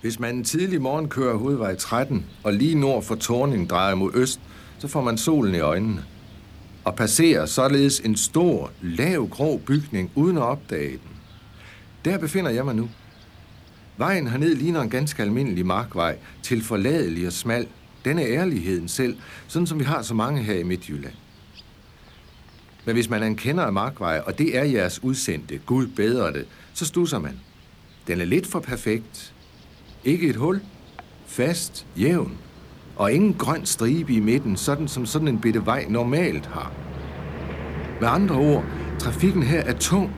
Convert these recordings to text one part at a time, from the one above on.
Hvis man en tidlig morgen kører hovedvej 13 og lige nord for Torning drejer mod øst, så får man solen i øjnene og passerer således en stor, lav, grå bygning uden at opdage den. Der befinder jeg mig nu. Vejen herned ligner en ganske almindelig markvej, til forladelig og smal. Den er ærligheden selv, sådan som vi har så mange her i Midtjylland. Men hvis man er en kender af markvej, og det er jeres udsendte, Gud bedre det, så stusser man. Den er lidt for perfekt. Ikke et hul. Fast, jævn. Og ingen grøn stribe i midten, sådan som sådan en bitte vej normalt har. Med andre ord, trafikken her er tung,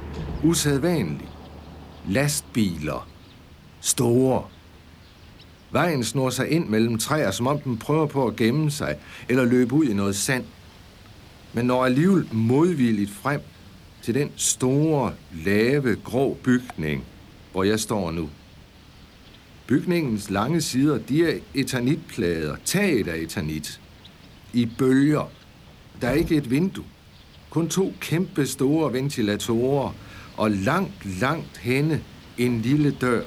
usædvanlig. Lastbiler. Store. Vejen snor sig ind mellem træer, som om den prøver på at gemme sig, eller løbe ud i noget sand. Men når alligevel modvilligt frem til den store, lave, grå bygning, hvor jeg står nu. Bygningens lange sider, de er etanitplader. Taget er etanit. I bølger. Der er ikke et vindue. Kun to kæmpe store ventilatorer. Og langt, langt henne en lille dør.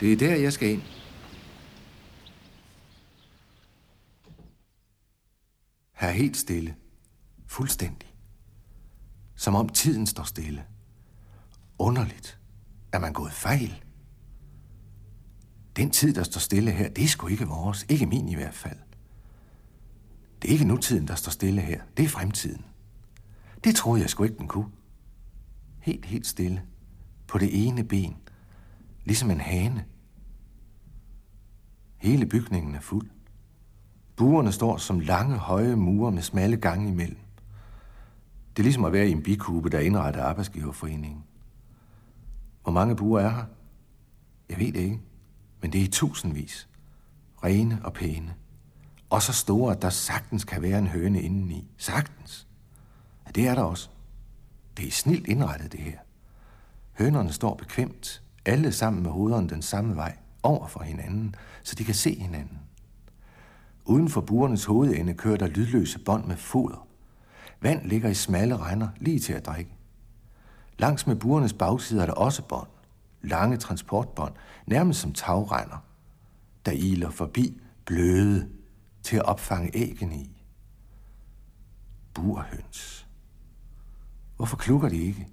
Det er der, jeg skal ind. Her er helt stille. Fuldstændig. Som om tiden står stille. Underligt. Er man gået fejl? Den tid, der står stille her, det er sgu ikke vores. Ikke min i hvert fald. Det er ikke nutiden, der står stille her. Det er fremtiden. Det troede jeg sgu ikke, den kunne. Helt, helt stille. På det ene ben. Ligesom en hane. Hele bygningen er fuld. Buerne står som lange, høje mure med smalle gange imellem. Det er ligesom at være i en bikube, der indretter arbejdsgiverforeningen. Hvor mange buer er her? Jeg ved det ikke, men det er i tusindvis. Rene og pæne. Og så store, at der sagtens kan være en høne indeni. Sagtens. Ja, det er der også. Det er snilt indrettet, det her. Hønerne står bekvemt, alle sammen med hovederne den samme vej, over for hinanden, så de kan se hinanden. Uden for burernes hovedende kører der lydløse bånd med foder. Vand ligger i smalle render lige til at drikke. Langs med burernes bagside er der også bånd. Lange transportbånd, nærmest som tagrender, der iler forbi bløde til at opfange æggene i. Burhøns. Hvorfor klukker de ikke?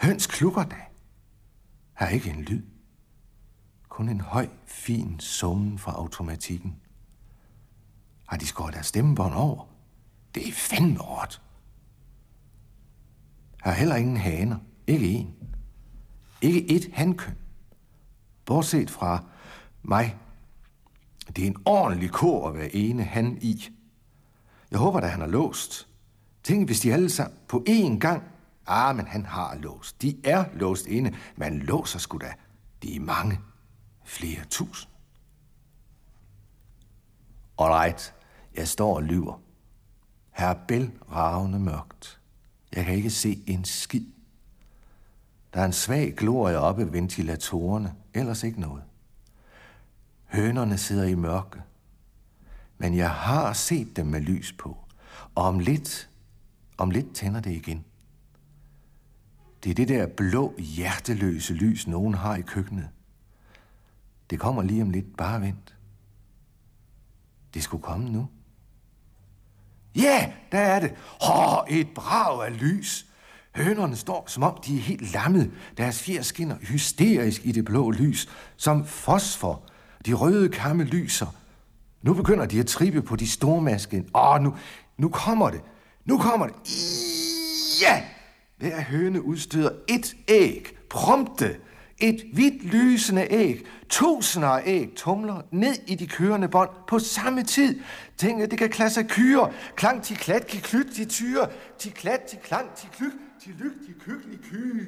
Høns klukker da. Her er ikke en lyd. Kun en høj, fin summen fra automatikken. Har de skåret deres stemmebånd over? Det er fandme hårdt. Her er heller ingen haner. Ikke en. Ikke et hankøn. Bortset fra mig. Det er en ordentlig kor at være ene han i. Jeg håber, at han har låst. Tænk, hvis de alle sammen på én gang... Ah, men han har låst. De er låst inde. Man låser sgu da. De er mange. Flere tusind. Alright, jeg står og lyver. Her er bælragende mørkt. Jeg kan ikke se en skid. Der er en svag glorie oppe ved ventilatorerne, ellers ikke noget. Hønerne sidder i mørke. Men jeg har set dem med lys på, og om lidt, om lidt tænder det igen. Det er det der blå, hjerteløse lys, nogen har i køkkenet. Det kommer lige om lidt, bare vent. Det skulle komme nu. Ja, yeah, der er det. Åh, et brag af lys. Hønerne står, som om de er helt lammet. Deres fjer skinner hysterisk i det blå lys, som fosfor. De røde kamme lyser. Nu begynder de at trippe på de store masken. Åh, nu, nu kommer det. Nu kommer det. Ja! Hver høne udstøder et æg. Prompte. Et hvidt lysende æg. Tusinder af æg tumler ned i de kørende bånd på samme tid. Tænk, at det kan klasse kyre. Klang til klat, ki klyt, de tyre. Ti klat, ti klang, ti klyt til lygtige køkkelige køge.